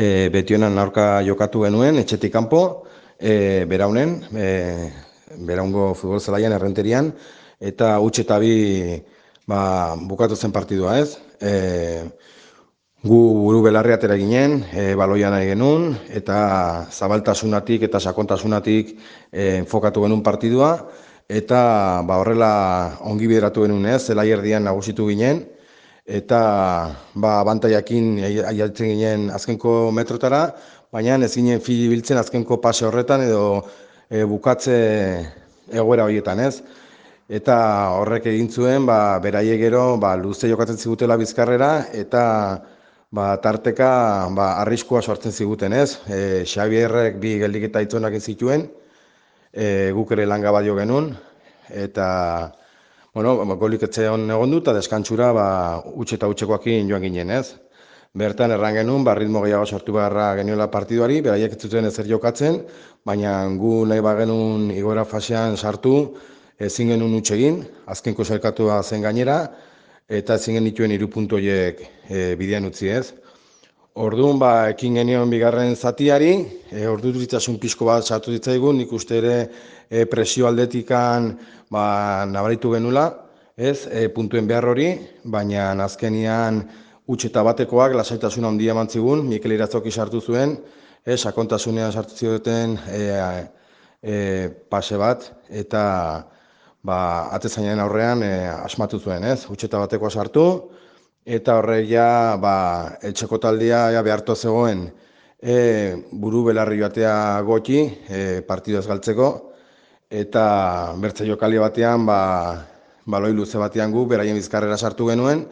e, betionan aurka jokatu genuen, etxetik kanpo, e, beraunen, e, beraungo futbol zelaian errenterian, eta utxe eta bi ba, bukatu zen partidua ez. E, gu buru belarri atera ginen, e, baloian nahi genuen, eta zabaltasunatik eta sakontasunatik e, enfokatu genuen partidua, eta ba, horrela ongi bideratu genuen ez, zelai erdian nagusitu ginen, eta ba, abantaiakin aialtzen ginen azkenko metrotara, baina ez ginen fili biltzen azkenko pase horretan edo e, bukatze egoera horietan ez. Eta horrek egin zuen, ba, beraie gero, ba, luze jokatzen zigutela bizkarrera, eta ba, tarteka ba, arriskua sortzen ziguten ez. E, Xabierrek bi geldik eta zituen, e, guk ere langa badio genuen, eta bueno, ba, golik etxe hon egon dut, eta deskantzura ba, utxe eta utxekoakin joan ginen ez. Bertan erran genuen, ba, ritmo gehiago sortu beharra geniola partiduari, beraiek ez zuten ezer jokatzen, baina gu nahi ba genuen igora fasean sartu, ezin genuen utxegin, azkenko zelkatua zen gainera, eta ezin genituen irupuntoiek e, bidean utzi ez. Orduan, ba, ekin genion bigarren zatiari, e, ordu dutasun pixko bat sartu ditzaigun, nik uste ere e, presio aldetikan ba, nabaritu genula, ez, e, puntuen behar hori, baina azkenian utxe eta batekoak lasaitasuna handia eman zigun, Mikel Iratzoki sartu zuen, e, sakontasunean sartu zioten e, e, pase bat, eta ba, atezainen aurrean e, asmatu zuen, ez, utxe eta batekoa sartu, eta horre ja ba, etxeko taldea ja, behartu zegoen. E, buru belarri joatea goti e, partidu galtzeko. Eta bertze jokali batean ba, baloi luze batean gu beraien bizkarrera sartu genuen.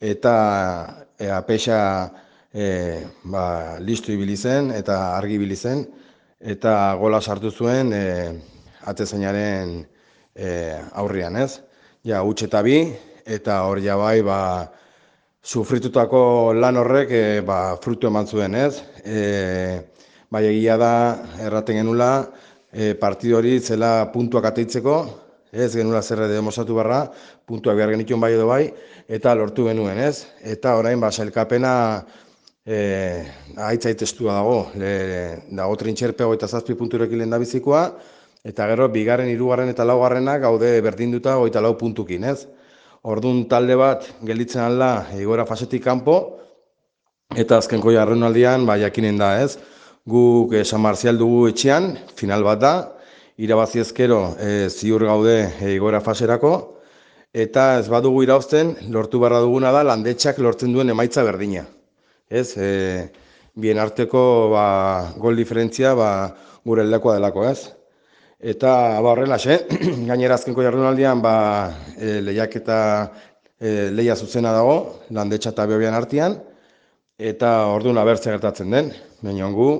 Eta e, apesa e, ba, listu ibili zen eta argi ibili zen. Eta gola sartu zuen e, atezainaren e, aurrian ez. Ja, utxe eta bi, eta hor ja bai, ba, sufritutako lan horrek e, ba, frutu eman zuen, ez? E, bai egia da, erraten genula, e, partidu hori zela puntuak ateitzeko, ez genula zer demosatu barra, puntuak behar genituen bai edo bai, eta lortu genuen, ez? Eta orain, ba, sailkapena e, aitza dago, le, dago trintxerpe eta zazpi punturek hilen da bizikoa, eta gero, bigarren, hirugarren eta laugarrenak gaude berdinduta goita lau puntukin, ez? Ordun talde bat gelditzen alda igora fasetik kanpo eta azkenko jarrenaldian ba jakinen da, ez? Guk eh, San Marcial dugu etxean, final bat da. Irabazi ezkero eh, ziur gaude e, igora faserako eta ez badugu irauzten, lortu barra duguna da landetxak lortzen duen emaitza berdina. Ez? E, bien arteko ba, gol diferentzia ba, gure eldekoa delako, ez? Eta ba horrela xe, gainera azkenko jardunaldian ba, e, lehiak eta e, lehia zuzena dago, landetxa eta behobian artean, eta orduan abertzea gertatzen den. Baina gu,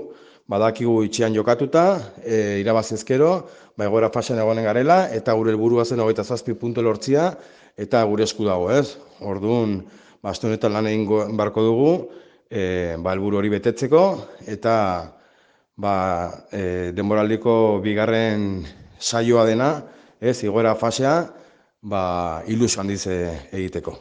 badakigu itxian jokatuta, e, irabazizkero, ba, egoera fasean egonen garela, eta gure helburua zen hogeita zazpi punto lortzia, eta gure esku dago ez. Orduan, ba, honetan lan egin barko dugu, e, ba, helburu hori betetzeko, eta ba, e, denboraldiko bigarren saioa dena, ez, igoera fasea, ba, ilusio handiz egiteko.